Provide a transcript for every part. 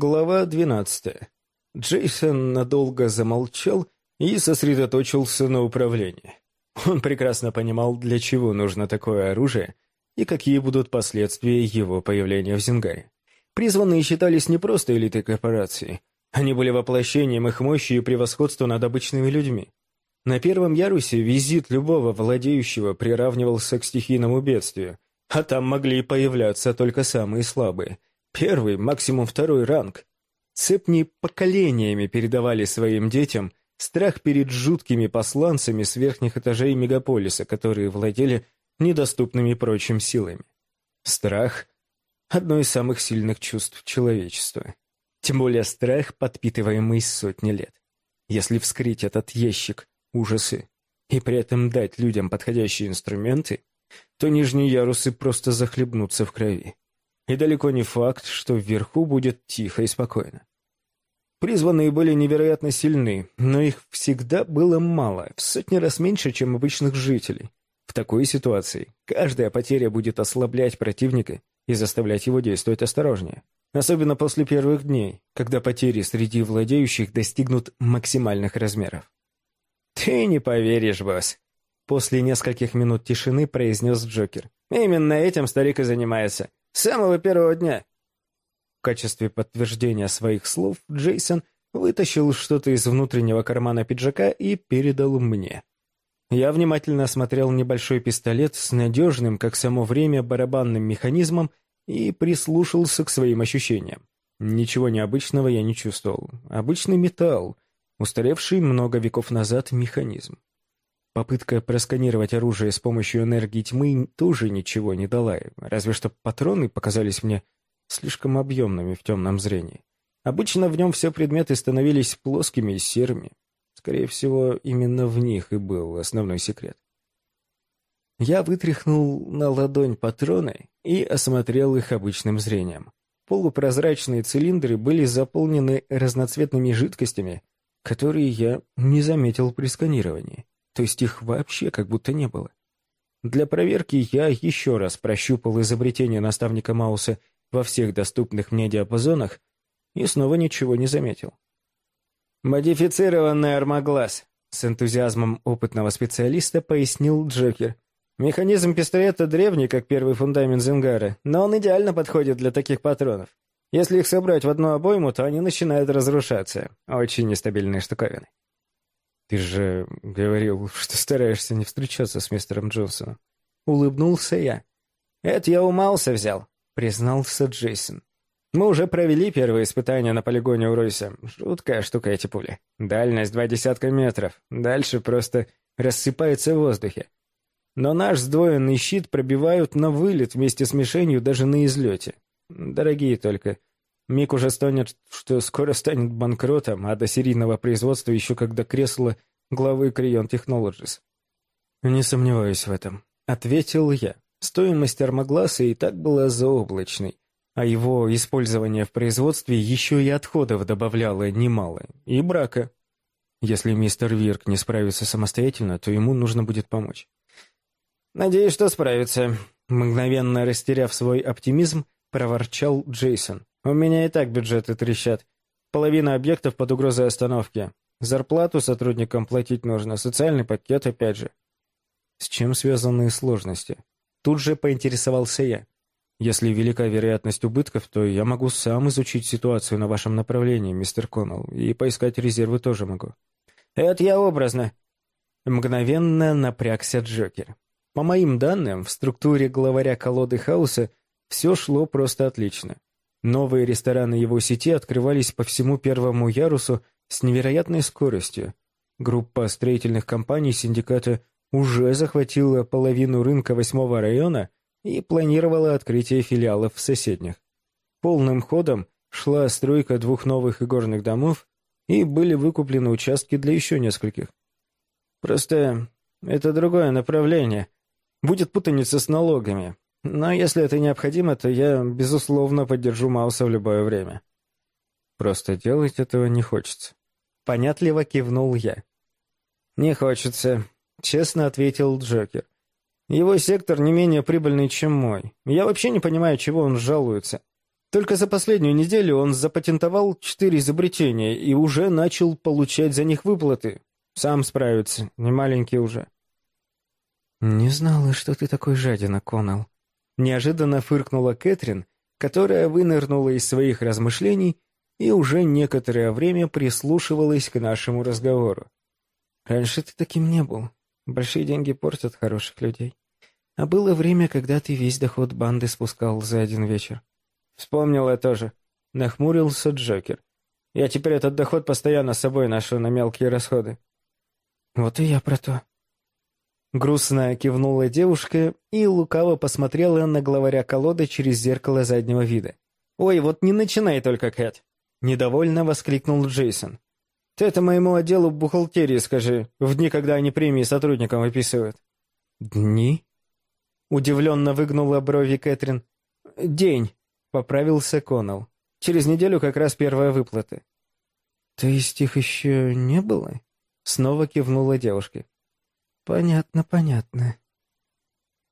Глава двенадцатая. Джейсон надолго замолчал и сосредоточился на управлении. Он прекрасно понимал, для чего нужно такое оружие и какие будут последствия его появления в Зингаре. Призванные считались не просто элитой корпорации. Они были воплощением их мощи и превосходства над обычными людьми. На первом ярусе визит любого владеющего приравнивался к стихийному бедствию, а там могли появляться только самые слабые – Первый, максимум второй ранг. Цепни поколениями передавали своим детям страх перед жуткими посланцами с верхних этажей мегаполиса, которые владели недоступными прочим силами. Страх — одно из самых сильных чувств человечества. Тем более страх, подпитываемый сотни лет. Если вскрыть этот ящик ужасы и при этом дать людям подходящие инструменты, то нижние ярусы просто захлебнутся в крови. И далеко не факт, что вверху будет тихо и спокойно. Призванные были невероятно сильны, но их всегда было мало, в сотни раз меньше, чем обычных жителей. В такой ситуации каждая потеря будет ослаблять противника и заставлять его действовать осторожнее. Особенно после первых дней, когда потери среди владеющих достигнут максимальных размеров. «Ты не поверишь, босс», — после нескольких минут тишины произнес Джокер. «Именно этим старик и занимается. С самого первого дня. В качестве подтверждения своих слов Джейсон вытащил что-то из внутреннего кармана пиджака и передал мне. Я внимательно осмотрел небольшой пистолет с надежным, как само время, барабанным механизмом и прислушался к своим ощущениям. Ничего необычного я не чувствовал. Обычный металл, устаревший много веков назад механизм. Попытка просканировать оружие с помощью энергии тьмы тоже ничего не дала, разве что патроны показались мне слишком объемными в темном зрении. Обычно в нем все предметы становились плоскими и серыми. Скорее всего, именно в них и был основной секрет. Я вытряхнул на ладонь патроны и осмотрел их обычным зрением. Полупрозрачные цилиндры были заполнены разноцветными жидкостями, которые я не заметил при сканировании то есть их вообще как будто не было. Для проверки я еще раз прощупал изобретение наставника Мауса во всех доступных мне диапазонах и снова ничего не заметил. «Модифицированный армоглаз», — с энтузиазмом опытного специалиста пояснил Джокер. «Механизм пистолета древний, как первый фундамент Зингара, но он идеально подходит для таких патронов. Если их собрать в одну обойму, то они начинают разрушаться. Очень нестабильные штуковины». «Ты же говорил, что стараешься не встречаться с мистером Джонсоном». Улыбнулся я. «Это я у Мауса взял», — признался Джейсон. «Мы уже провели первые испытания на полигоне у Ройса. Жуткая штука эти пули. Дальность два десятка метров. Дальше просто рассыпается в воздухе. Но наш сдвоенный щит пробивают на вылет вместе с мишенью даже на излете. Дорогие только. Мик уже стонет, что скоро станет банкротом, а до серийного производства еще когда кресло главы Крион Technologies. «Не сомневаюсь в этом», — ответил я. Стоимость армогласа и так была заоблачной, а его использование в производстве еще и отходов добавляло немало, и брака. Если мистер Вирк не справится самостоятельно, то ему нужно будет помочь. «Надеюсь, что справится», — мгновенно растеряв свой оптимизм, проворчал Джейсон. У меня и так бюджеты трещат. Половина объектов под угрозой остановки. Зарплату сотрудникам платить нужно, социальный пакет опять же. С чем связаны сложности? Тут же поинтересовался я. Если велика вероятность убытков, то я могу сам изучить ситуацию на вашем направлении, мистер Коннелл, и поискать резервы тоже могу. Это я образно. Мгновенно напрягся Джокер. По моим данным, в структуре главаря колоды хаоса все шло просто отлично. Новые рестораны его сети открывались по всему первому ярусу с невероятной скоростью. Группа строительных компаний синдиката уже захватила половину рынка восьмого района и планировала открытие филиалов в соседних. Полным ходом шла стройка двух новых игорных домов, и были выкуплены участки для еще нескольких. Просто это другое направление. Будет путаница с налогами. Но если это необходимо, то я, безусловно, поддержу Мауса в любое время. Просто делать этого не хочется. Понятливо кивнул я. Не хочется, честно ответил Джокер. Его сектор не менее прибыльный, чем мой. Я вообще не понимаю, чего он жалуется. Только за последнюю неделю он запатентовал четыре изобретения и уже начал получать за них выплаты. Сам справится, не маленький уже. «Не знала, что ты такой жадина, Коннелл». Неожиданно фыркнула Кэтрин, которая вынырнула из своих размышлений и уже некоторое время прислушивалась к нашему разговору. «Раньше ты таким не был. Большие деньги портят хороших людей. А было время, когда ты весь доход банды спускал за один вечер. Вспомнил я тоже. Нахмурился Джокер. Я теперь этот доход постоянно с собой ношу на мелкие расходы. Вот и я про то. Грустно кивнула девушка и лукаво посмотрела на главаря колоды через зеркало заднего вида. «Ой, вот не начинай только, Кэт!» Недовольно воскликнул Джейсон. «Ты это моему отделу бухгалтерии скажи, в дни, когда они премии сотрудникам выписывают». «Дни?» Удивленно выгнула брови Кэтрин. «День», — поправился Коннелл. «Через неделю как раз первая выплата». «То есть их еще не было?» Снова кивнула девушка. «Понятно, понятно».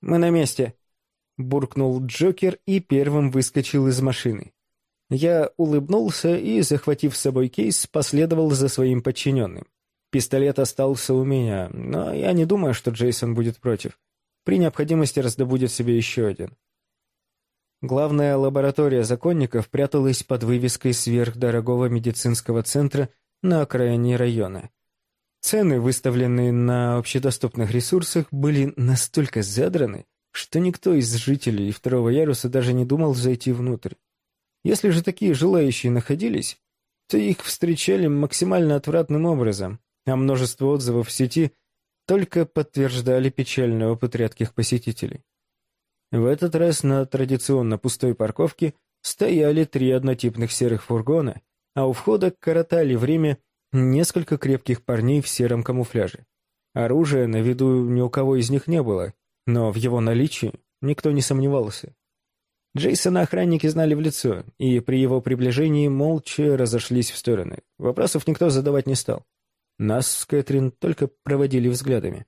«Мы на месте», — буркнул Джокер и первым выскочил из машины. Я улыбнулся и, захватив с собой кейс, последовал за своим подчиненным. Пистолет остался у меня, но я не думаю, что Джейсон будет против. При необходимости раздобудет себе еще один. Главная лаборатория законников пряталась под вывеской сверхдорогого медицинского центра на окраине района. Цены, выставленные на общедоступных ресурсах, были настолько задраны, что никто из жителей второго яруса даже не думал зайти внутрь. Если же такие желающие находились, то их встречали максимально отвратным образом, а множество отзывов в сети только подтверждали печальный опыт редких посетителей. В этот раз на традиционно пустой парковке стояли три однотипных серых фургона, а у входа коротали время несколько крепких парней в сером камуфляже. Оружия на виду ни у кого из них не было, но в его наличии никто не сомневался. Джейсона охранники знали в лицо, и при его приближении молча разошлись в стороны. Вопросов никто задавать не стал. Нас с Кэтрин только проводили взглядами.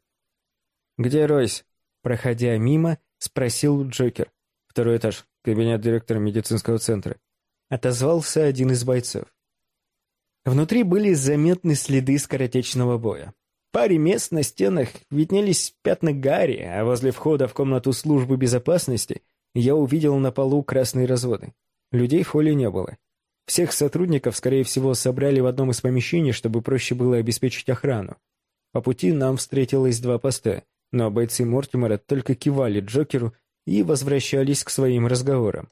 «Где Ройс?» Проходя мимо, спросил Джокер. Второй этаж, кабинет директора медицинского центра. Отозвался один из бойцов. Внутри были заметны следы скоротечного боя. Паре мест на стенах виднелись пятна гари, а возле входа в комнату службы безопасности я увидел на полу красные разводы. Людей в холле не было. Всех сотрудников, скорее всего, собрали в одном из помещений, чтобы проще было обеспечить охрану. По пути нам встретилось два поста — но бойцы Мортимера только кивали Джокеру и возвращались к своим разговорам.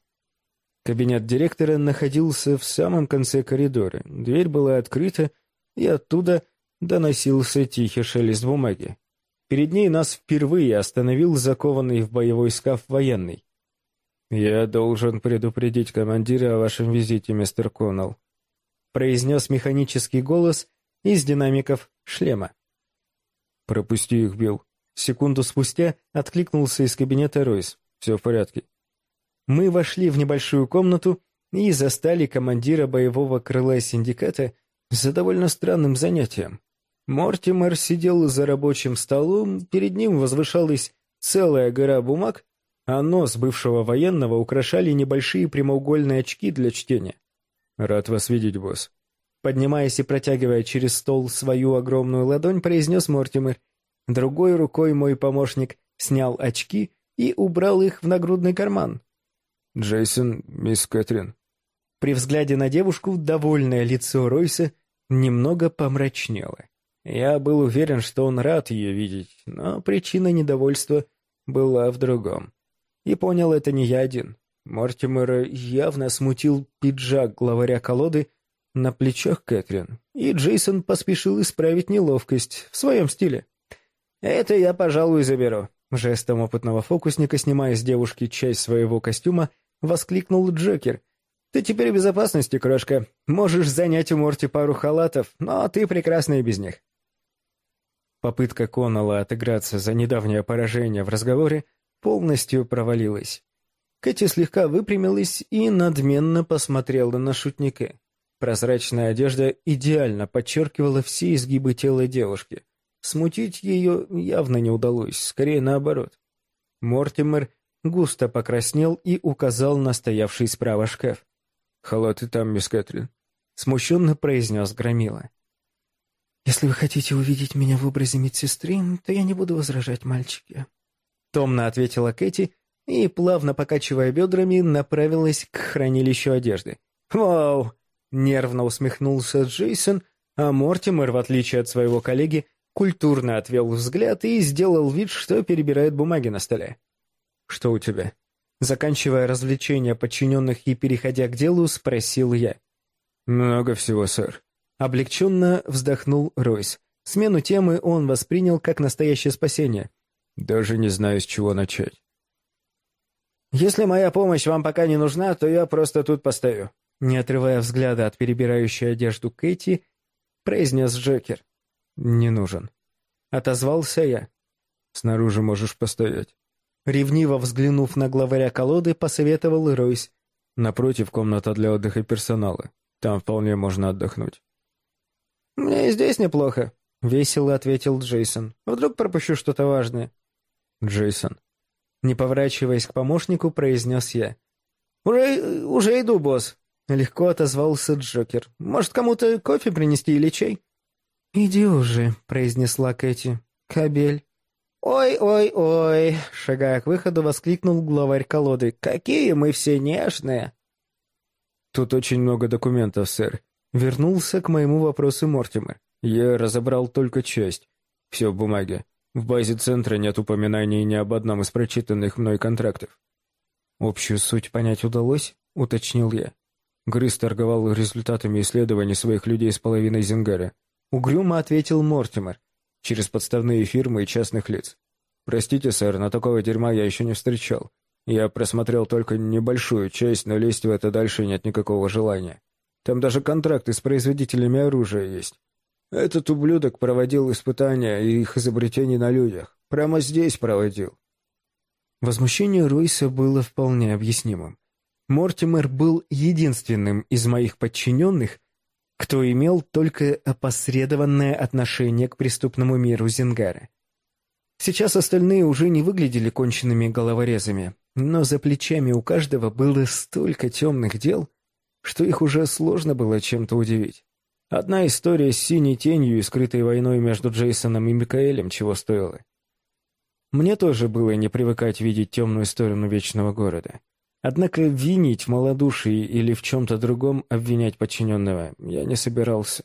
Кабинет директора находился в самом конце коридора, дверь была открыта, и оттуда доносился тихий шелест бумаги. Перед ней нас впервые остановил закованный в боевой скаф военный. «Я должен предупредить командира о вашем визите, мистер Коннелл», произнес механический голос из динамиков шлема. «Пропусти их, Билл», Секунду спустя откликнулся из кабинета Ройс. «Все в порядке». Мы вошли в небольшую комнату и застали командира боевого крыла синдиката за довольно странным занятием. Мортимер сидел за рабочим столом, перед ним возвышалась целая гора бумаг, а нос бывшего военного украшали небольшие прямоугольные очки для чтения. «Рад вас видеть, босс». Поднимаясь и протягивая через стол свою огромную ладонь, произнес Мортимер — Другой рукой мой помощник снял очки и убрал их в нагрудный карман. «Джейсон, мисс Кэтрин». При взгляде на девушку довольное лицо Ройса немного помрачнело. Я был уверен, что он рад ее видеть, но причина недовольства была в другом. И понял это не я один. Мортимера явно смутил пиджак главаря колоды на плечах Кэтрин, и Джейсон поспешил исправить неловкость в своем стиле. «Это я, пожалуй, заберу». Жестом опытного фокусника, снимая с девушки часть своего костюма, воскликнул Джокер. «Ты теперь в безопасности, крошка. Можешь занять у Морти пару халатов, но ты прекрасна и без них». Попытка Коннелла отыграться за недавнее поражение в разговоре полностью провалилась. Кэти слегка выпрямилась и надменно посмотрела на шутника. Прозрачная одежда идеально подчеркивала все изгибы тела девушки — Смутить ее явно не удалось, скорее наоборот. Мортимер густо покраснел и указал на стоявший справа шкаф. «Халаты там, мисс Кэтрин», — смущенно произнес Громила. «Если вы хотите увидеть меня в образе медсестры, то я не буду возражать, мальчики», — томно ответила Кэти и, плавно покачивая бедрами, направилась к хранилищу одежды. «Вау!» — нервно усмехнулся Джейсон, а Мортимер, в отличие от своего коллеги, культурно отвел взгляд и сделал вид, что перебирает бумаги на столе. «Что у тебя?» Заканчивая развлечения подчиненных и переходя к делу, спросил я. «Много всего, сэр», Облегченно вздохнул Ройс. Смену темы он воспринял как настоящее спасение. Даже не знаю, с чего начать. «Если моя помощь вам пока не нужна, то я просто тут постою», не отрывая взгляда от перебирающей одежду Кэти, произнес Джокер. «Не нужен». Отозвался я. «Снаружи можешь постоять». Ревниво взглянув на главаря колоды, посоветовал Ройс. «Напротив комната для отдыха персонала. Там вполне можно отдохнуть». «Мне и здесь неплохо», — весело ответил Джейсон. «Вдруг пропущу что-то важное?» «Джейсон». Не поворачиваясь к помощнику, произнес я. «Уже, уже иду, босс», — легко отозвался Джокер. «Может, кому-то кофе принести или чай?» «Иди уже», — произнесла Кэти. «Кабель». «Ой-ой-ой!» — шагая к выходу, воскликнул главарь колоды. «Какие мы все нежные!» «Тут очень много документов, сэр. Вернулся к моему вопросу Мортимер. Я разобрал только часть. Все в бумаге. В базе центра нет упоминаний ни об одном из прочитанных мной контрактов. Общую суть понять удалось, уточнил я. Грыз торговал результатами исследований своих людей с половиной Зингара. Угрюмо ответил Мортимер. Через подставные фирмы и частных лиц. Простите, сэр, но такого дерьма я еще не встречал. Я просмотрел только небольшую часть, но лезть в это дальше нет никакого желания. Там даже контракты с производителями оружия есть. Этот ублюдок проводил испытания и их изобретений на людях. Прямо здесь проводил. Возмущение Ройса было вполне объяснимым. Мортимер был единственным из моих подчиненных, кто имел только опосредованное отношение к преступному миру Зингара. Сейчас остальные уже не выглядели конченными головорезами, но за плечами у каждого было столько темных дел, что их уже сложно было чем-то удивить. Одна история с синей тенью и скрытой войной между Джейсоном и Микаэлем чего стоила. Мне тоже было не привыкать видеть темную сторону Вечного Города. Однако винить в малодушии или в чем-то другом обвинять подчиненного я не собирался.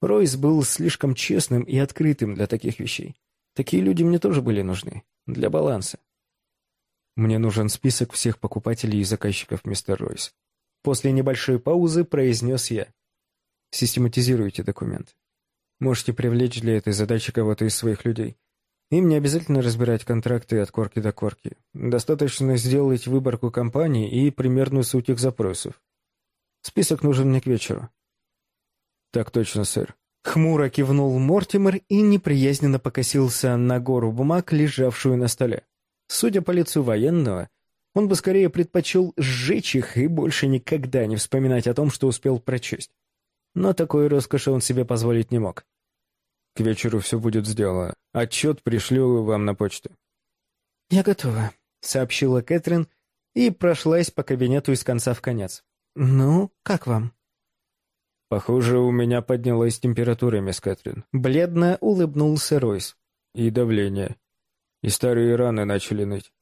Ройс был слишком честным и открытым для таких вещей. Такие люди мне тоже были нужны. Для баланса. Мне нужен список всех покупателей и заказчиков, мистер Ройс. После небольшой паузы произнес я. Систематизируйте документ. Можете привлечь для этой задачи кого-то из своих людей. Им не обязательно разбирать контракты от корки до корки. Достаточно сделать выборку компаний и примерную суть их запросов. Список нужен мне к вечеру. Так точно, сэр. Хмуро кивнул Мортимер и неприязненно покосился на гору бумаг, лежавшую на столе. Судя по лицу военного, он бы скорее предпочел сжечь их и больше никогда не вспоминать о том, что успел прочесть. Но такой роскоши он себе позволить не мог. К вечеру все будет сделано. Отчет пришлю вам на почту. «Я готова», — сообщила Кэтрин и прошлась по кабинету из конца в конец. «Ну, как вам?» «Похоже, у меня поднялась температура, мисс Кэтрин». Бледно улыбнулся Ройс. «И давление. И старые раны начали ныть.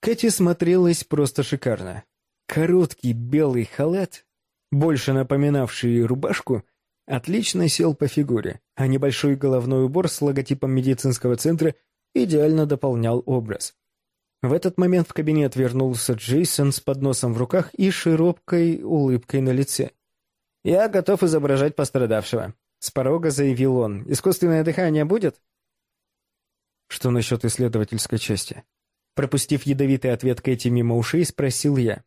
Кэти смотрелась просто шикарно. Короткий белый халат, больше напоминавший рубашку, отлично сел по фигуре, а небольшой головной убор с логотипом медицинского центра идеально дополнял образ. В этот момент в кабинет вернулся Джейсон с подносом в руках и широкой улыбкой на лице. «Я готов изображать пострадавшего», — с порога заявил он. «Искусственное дыхание будет?» «Что насчет исследовательской части?» Пропустив ядовитый ответ Кэти мимо ушей, спросил я.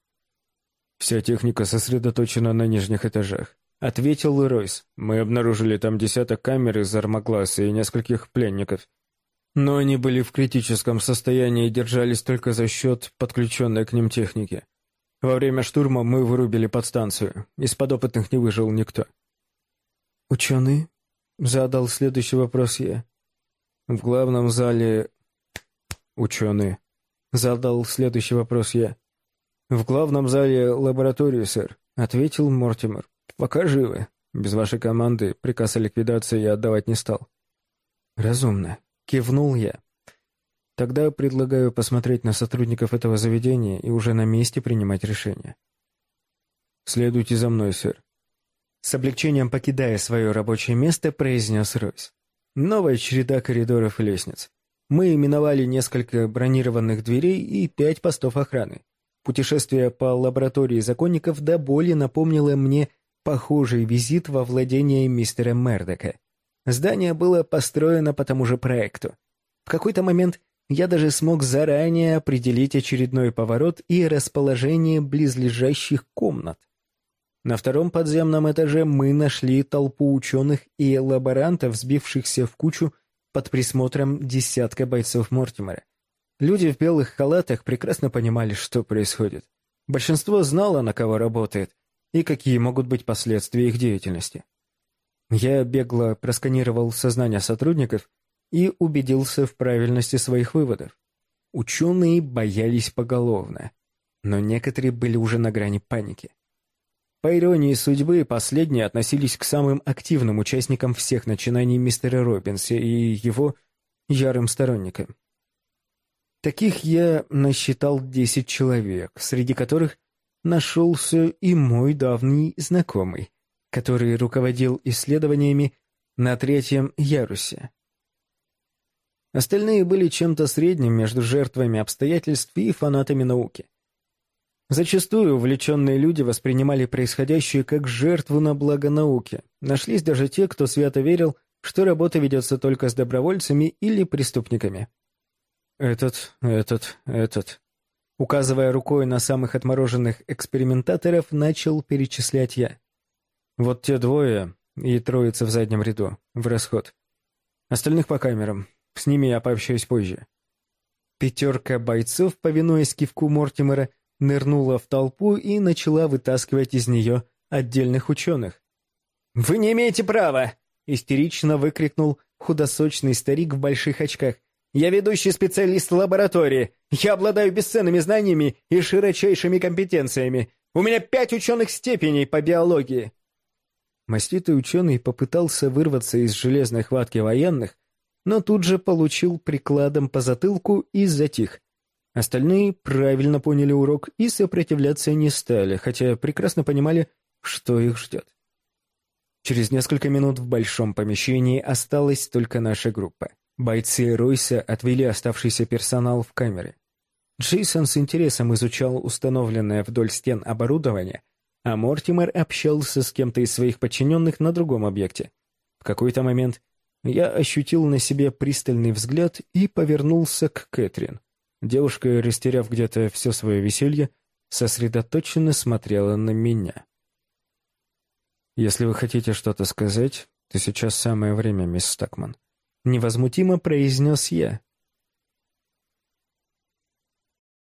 «Вся техника сосредоточена на нижних этажах», — ответил Ройс. «Мы обнаружили там десяток камер из армокласса и нескольких пленников. Но они были в критическом состоянии и держались только за счет подключенной к ним техники. Во время штурма мы вырубили подстанцию. Из подопытных не выжил никто». «Ученые?» — задал следующий вопрос я. «В главном зале ученые», — задал следующий вопрос я. «В главном зале лаборатории, сэр», — ответил Мортимер. «Пока живы. Без вашей команды приказ о ликвидации я отдавать не стал». «Разумно», — кивнул я. «Тогда предлагаю посмотреть на сотрудников этого заведения и уже на месте принимать решение». «Следуйте за мной, сэр». С облегчением покидая свое рабочее место, произнес Ройс. Новая череда коридоров и лестниц. Мы именовали несколько бронированных дверей и пять постов охраны. Путешествие по лаборатории законников до боли напомнило мне похожий визит во владение мистера Мердока. Здание было построено по тому же проекту. В какой-то момент я даже смог заранее определить очередной поворот и расположение близлежащих комнат. На втором подземном этаже мы нашли толпу ученых и лаборантов, сбившихся в кучу под присмотром десятка бойцов Мортимера. Люди в белых халатах прекрасно понимали, что происходит. Большинство знало, на кого работает, и какие могут быть последствия их деятельности. Я бегло просканировал сознание сотрудников и убедился в правильности своих выводов. Ученые боялись поголовно, но некоторые были уже на грани паники. По иронии судьбы, последние относились к самым активным участникам всех начинаний мистера Робинса и его ярым сторонникам. Таких я насчитал десять человек, среди которых нашелся и мой давний знакомый, который руководил исследованиями на третьем ярусе. Остальные были чем-то средним между жертвами обстоятельств и фанатами науки. Зачастую увлеченные люди воспринимали происходящее как жертву на благо науки. Нашлись даже те, кто свято верил, что работа ведется только с добровольцами или преступниками. Этот, этот, этот. Указывая рукой на самых отмороженных экспериментаторов, начал перечислять я. Вот те двое и троица в заднем ряду, в расход. Остальных по камерам. С ними я пообщаюсь позже. Пятерка бойцов, повинуясь кивку Мортимера, нырнула в толпу и начала вытаскивать из нее отдельных ученых. «Вы не имеете права!» — истерично выкрикнул худосочный старик в больших очках. «Я ведущий специалист лаборатории. Я обладаю бесценными знаниями и широчайшими компетенциями. У меня пять ученых степеней по биологии». Маститый ученый попытался вырваться из железной хватки военных, но тут же получил прикладом по затылку и затих. Остальные правильно поняли урок и сопротивляться не стали, хотя прекрасно понимали, что их ждет. Через несколько минут в большом помещении осталась только наша группа. Бойцы Ройса отвели оставшийся персонал в камеры. Джейсон с интересом изучал установленное вдоль стен оборудование, а Мортимер общался с кем-то из своих подчиненных на другом объекте. В какой-то момент я ощутил на себе пристальный взгляд и повернулся к Кэтрин. Девушка, растеряв где-то все свое веселье, сосредоточенно смотрела на меня. «Если вы хотите что-то сказать, то сейчас самое время, мисс Стакман», — невозмутимо произнес я.